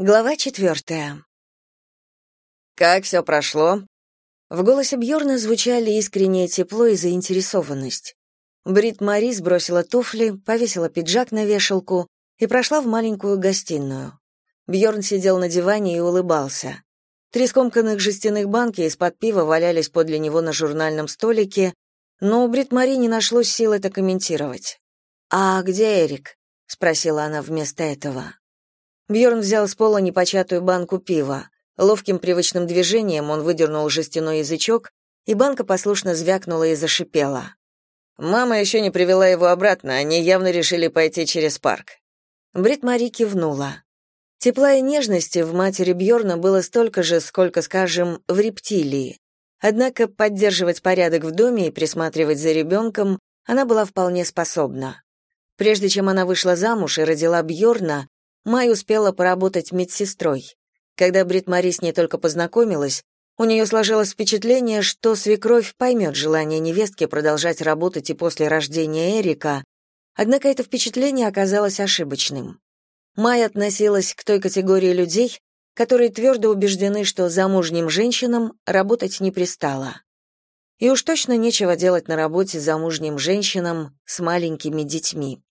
Глава четвертая. Как все прошло? В голосе Бьорна звучали искреннее тепло и заинтересованность. Брит Мари сбросила туфли, повесила пиджак на вешалку и прошла в маленькую гостиную. Бьорн сидел на диване и улыбался. Три скомканных жестяных банки из-под пива валялись подле него на журнальном столике, но у Брит Мари не нашлось сил это комментировать. «А где Эрик?» — спросила она вместо этого. Бьорн взял с пола непочатую банку пива. Ловким привычным движением он выдернул жестяной язычок, и банка послушно звякнула и зашипела. Мама еще не привела его обратно, они явно решили пойти через парк. Брит Мари кивнула. Тепла и нежности в матери Бьорна было столько же, сколько, скажем, в рептилии. Однако поддерживать порядок в доме и присматривать за ребенком она была вполне способна. Прежде чем она вышла замуж и родила Бьорна, Май успела поработать медсестрой. Когда Брит Мари с ней только познакомилась, у нее сложилось впечатление, что свекровь поймет желание невестки продолжать работать и после рождения Эрика, однако это впечатление оказалось ошибочным. Май относилась к той категории людей, которые твердо убеждены, что замужним женщинам работать не пристало. И уж точно нечего делать на работе замужним женщинам с маленькими детьми.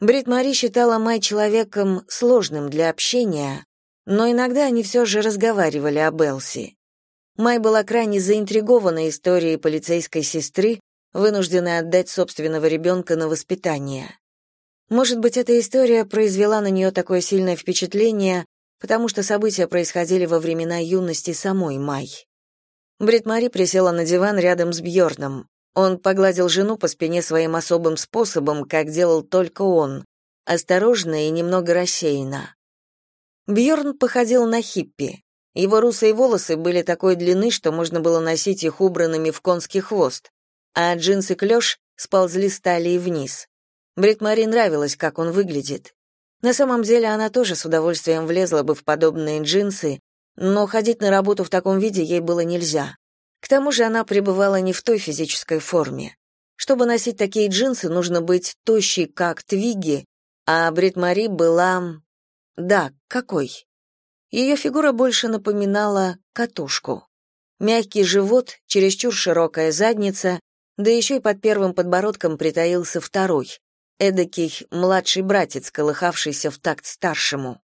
Брит Мари считала Май человеком сложным для общения, но иногда они все же разговаривали об Элси. Май была крайне заинтригована историей полицейской сестры, вынужденной отдать собственного ребенка на воспитание. Может быть, эта история произвела на нее такое сильное впечатление, потому что события происходили во времена юности самой Май. Брит Мари присела на диван рядом с Бьорном. Он погладил жену по спине своим особым способом, как делал только он, осторожно и немного рассеянно. Бьорн походил на хиппи. Его русые волосы были такой длины, что можно было носить их убранными в конский хвост, а джинсы клеш сползли с талии вниз. Брит Мари нравилось, как он выглядит. На самом деле она тоже с удовольствием влезла бы в подобные джинсы, но ходить на работу в таком виде ей было нельзя. К тому же она пребывала не в той физической форме. Чтобы носить такие джинсы, нужно быть тощей, как Твиги, а Брит была... Да, какой? Ее фигура больше напоминала катушку. Мягкий живот, чересчур широкая задница, да еще и под первым подбородком притаился второй, эдакий младший братец, колыхавшийся в такт старшему.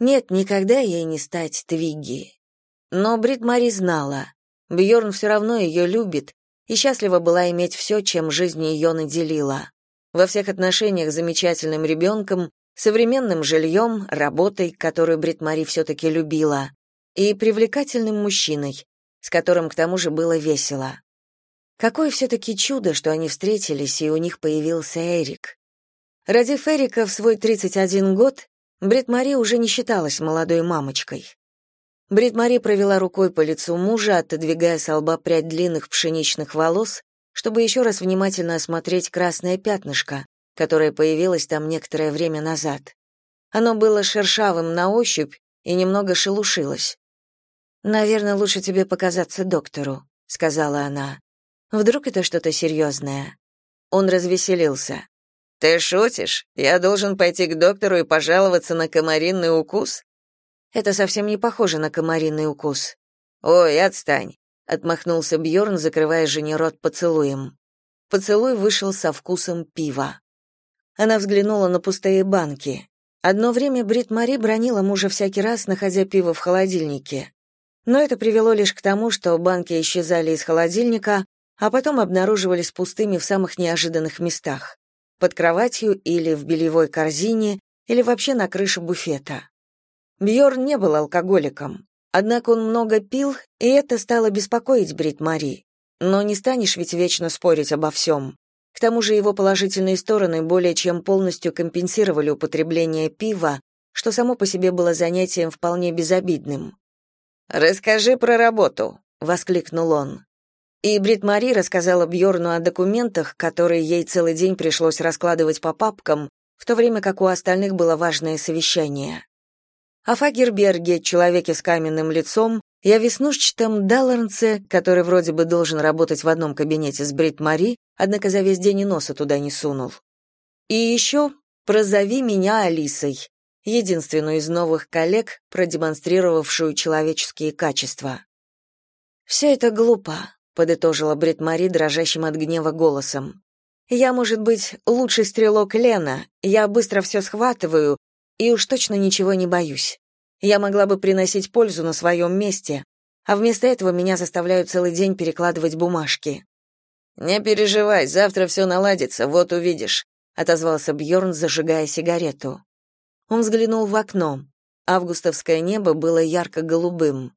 Нет, никогда ей не стать Твиги. Но Брит знала, Бьорн все равно ее любит и счастлива была иметь все, чем жизнь ее наделила. Во всех отношениях замечательным ребенком, современным жильем, работой, которую Брит все-таки любила, и привлекательным мужчиной, с которым к тому же было весело. Какое все-таки чудо, что они встретились, и у них появился Эрик. Родив Эрика в свой 31 год, Брит уже не считалась молодой мамочкой. Брит Мари провела рукой по лицу мужа, отодвигая с лба прядь длинных пшеничных волос, чтобы еще раз внимательно осмотреть красное пятнышко, которое появилось там некоторое время назад. Оно было шершавым на ощупь и немного шелушилось. «Наверное, лучше тебе показаться доктору», — сказала она. «Вдруг это что-то серьезное?» Он развеселился. «Ты шутишь? Я должен пойти к доктору и пожаловаться на комаринный укус?» Это совсем не похоже на комариный укус. Ой, отстань, отмахнулся Бьорн, закрывая жене рот поцелуем. Поцелуй вышел со вкусом пива. Она взглянула на пустые банки. Одно время Брит Мари бронила мужа всякий раз, находя пиво в холодильнике. Но это привело лишь к тому, что банки исчезали из холодильника, а потом обнаруживались пустыми в самых неожиданных местах: под кроватью или в бельевой корзине, или вообще на крыше буфета. Бьорн не был алкоголиком, однако он много пил, и это стало беспокоить Брит Мари. Но не станешь ведь вечно спорить обо всем. К тому же его положительные стороны более чем полностью компенсировали употребление пива, что само по себе было занятием вполне безобидным. «Расскажи про работу», — воскликнул он. И Брит Мари рассказала Бьорну о документах, которые ей целый день пришлось раскладывать по папкам, в то время как у остальных было важное совещание о Фагерберге, человеке с каменным лицом, и о веснушчатом Далларнце, который вроде бы должен работать в одном кабинете с Брит Мари, однако за весь день и носа туда не сунул. И еще «Прозови меня Алисой». единственную из новых коллег, продемонстрировавшую человеческие качества. «Все это глупо», — подытожила Брит Мари дрожащим от гнева голосом. «Я, может быть, лучший стрелок Лена, я быстро все схватываю и уж точно ничего не боюсь. Я могла бы приносить пользу на своем месте, а вместо этого меня заставляют целый день перекладывать бумажки». «Не переживай, завтра все наладится, вот увидишь», — отозвался Бьорн, зажигая сигарету. Он взглянул в окно. Августовское небо было ярко-голубым.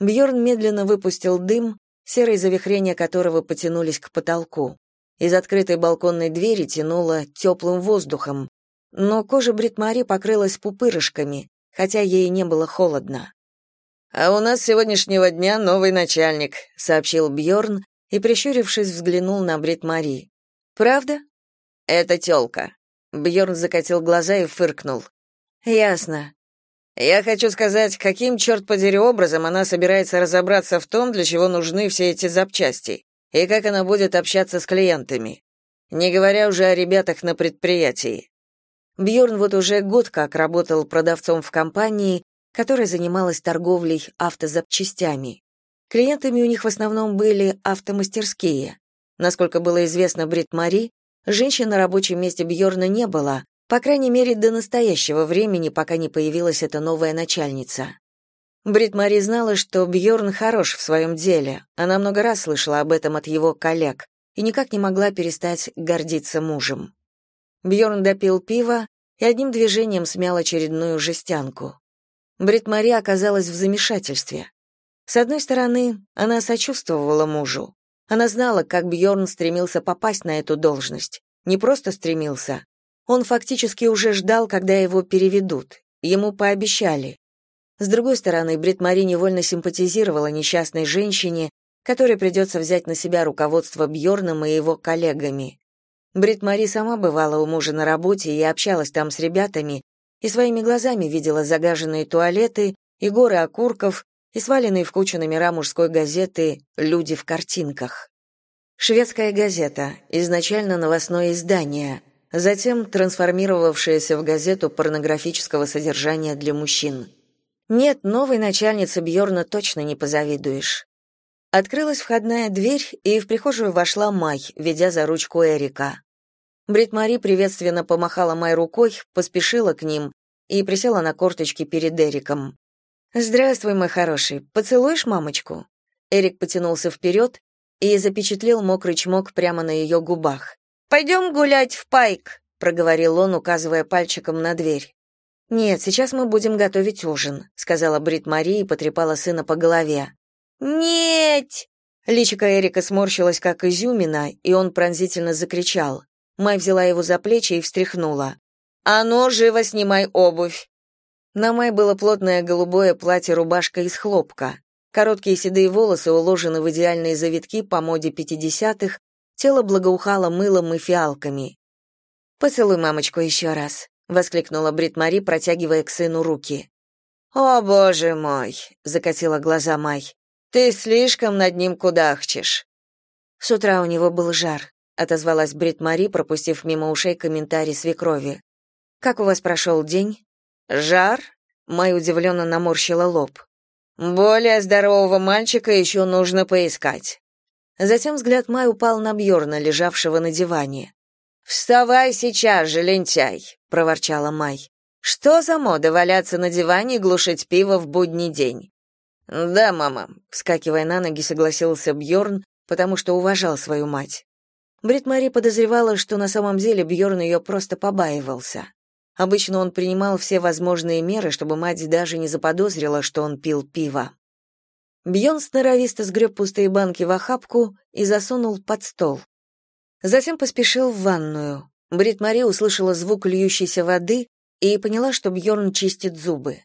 Бьорн медленно выпустил дым, серые завихрения которого потянулись к потолку. Из открытой балконной двери тянуло теплым воздухом, но кожа Бритмари покрылась пупырышками, хотя ей не было холодно. «А у нас с сегодняшнего дня новый начальник», — сообщил Бьорн и, прищурившись, взглянул на Бритмари. «Правда?» «Это тёлка». Бьорн закатил глаза и фыркнул. «Ясно. Я хочу сказать, каким, черт подери, образом она собирается разобраться в том, для чего нужны все эти запчасти, и как она будет общаться с клиентами. Не говоря уже о ребятах на предприятии. Бьорн вот уже год как работал продавцом в компании, которая занималась торговлей автозапчастями. Клиентами у них в основном были автомастерские. Насколько было известно Брит Мари, женщин на рабочем месте Бьорна не было, по крайней мере, до настоящего времени, пока не появилась эта новая начальница. Брит Мари знала, что Бьорн хорош в своем деле. Она много раз слышала об этом от его коллег и никак не могла перестать гордиться мужем. Бьорн допил пиво и одним движением смял очередную жестянку. Брит Мари оказалась в замешательстве. С одной стороны, она сочувствовала мужу. Она знала, как Бьорн стремился попасть на эту должность. Не просто стремился, он фактически уже ждал, когда его переведут. Ему пообещали. С другой стороны, Брит Мари невольно симпатизировала несчастной женщине, которой придется взять на себя руководство Бьорном и его коллегами. Брит Мари сама бывала у мужа на работе и общалась там с ребятами, и своими глазами видела загаженные туалеты и горы окурков, и сваленные в кучу номера мужской газеты «Люди в картинках». Шведская газета, изначально новостное издание, затем трансформировавшаяся в газету порнографического содержания для мужчин. Нет, новой начальнице Бьорна точно не позавидуешь. Открылась входная дверь, и в прихожую вошла Май, ведя за ручку Эрика. Брит-Мари приветственно помахала Май рукой, поспешила к ним и присела на корточки перед Эриком. «Здравствуй, мой хороший. Поцелуешь мамочку?» Эрик потянулся вперед и запечатлел мокрый чмок прямо на ее губах. «Пойдем гулять в пайк», — проговорил он, указывая пальчиком на дверь. «Нет, сейчас мы будем готовить ужин», — сказала Брит Мари и потрепала сына по голове. «Нет!» Личико Эрика сморщилось, как изюмина, и он пронзительно закричал. Май взяла его за плечи и встряхнула. «А ну, живо снимай обувь!» На Май было плотное голубое платье-рубашка из хлопка. Короткие седые волосы уложены в идеальные завитки по моде пятидесятых, Тело благоухало мылом и фиалками. «Поцелуй мамочку еще раз», — воскликнула Брит Мари, протягивая к сыну руки. «О, боже мой!» — закатила глаза Май. «Ты слишком над ним кудахчешь». «С утра у него был жар», — отозвалась Брит Мари, пропустив мимо ушей комментарий свекрови. «Как у вас прошел день?» «Жар?» — Май удивленно наморщила лоб. «Более здорового мальчика еще нужно поискать». Затем взгляд Май упал на Бьорна, лежавшего на диване. «Вставай сейчас же, лентяй!» — проворчала Май. «Что за мода валяться на диване и глушить пиво в будний день?» «Да, мама», — вскакивая на ноги, согласился Бьорн, потому что уважал свою мать. Брит Мари подозревала, что на самом деле Бьорн ее просто побаивался. Обычно он принимал все возможные меры, чтобы мать даже не заподозрила, что он пил пиво. Бьон сноровисто сгреб пустые банки в охапку и засунул под стол. Затем поспешил в ванную. Брит Мари услышала звук льющейся воды и поняла, что Бьорн чистит зубы.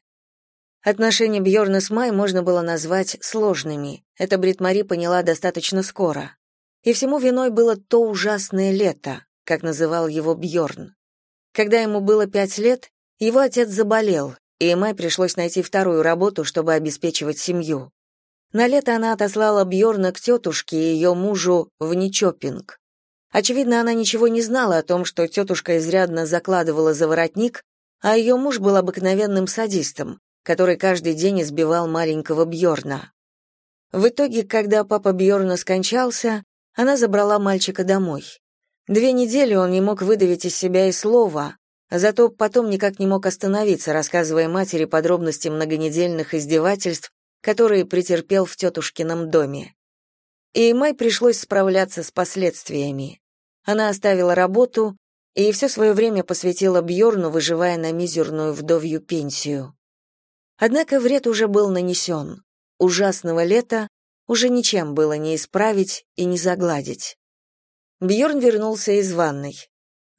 Отношения Бьорна с Май можно было назвать сложными. Это Брит Мари поняла достаточно скоро. И всему виной было то ужасное лето, как называл его Бьорн. Когда ему было пять лет, его отец заболел, и Май пришлось найти вторую работу, чтобы обеспечивать семью. На лето она отослала Бьорна к тетушке и ее мужу в Ничопинг. Очевидно, она ничего не знала о том, что тетушка изрядно закладывала за воротник, а ее муж был обыкновенным садистом, который каждый день избивал маленького Бьорна. В итоге, когда папа Бьорна скончался, она забрала мальчика домой. Две недели он не мог выдавить из себя и слова, зато потом никак не мог остановиться, рассказывая матери подробности многонедельных издевательств, которые претерпел в тетушкином доме. И Май пришлось справляться с последствиями. Она оставила работу и все свое время посвятила Бьорну, выживая на мизерную вдовью пенсию. Однако вред уже был нанесен. Ужасного лета уже ничем было не исправить и не загладить. Бьорн вернулся из ванной.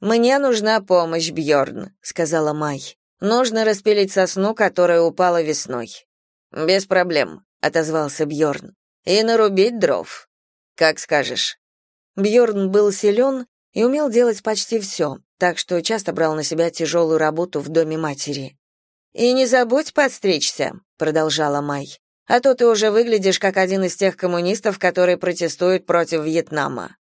«Мне нужна помощь, Бьорн», — сказала Май. «Нужно распилить сосну, которая упала весной». «Без проблем», — отозвался Бьорн. «И нарубить дров». «Как скажешь». Бьорн был силен и умел делать почти все, так что часто брал на себя тяжелую работу в доме матери. «И не забудь подстричься», — продолжала Май. «А то ты уже выглядишь как один из тех коммунистов, которые протестуют против Вьетнама».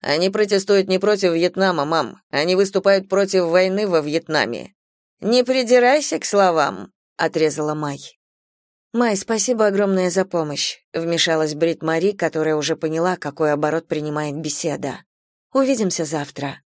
«Они протестуют не против Вьетнама, мам. Они выступают против войны во Вьетнаме». «Не придирайся к словам», — отрезала Май. «Май, спасибо огромное за помощь», — вмешалась Брит Мари, которая уже поняла, какой оборот принимает беседа. «Увидимся завтра».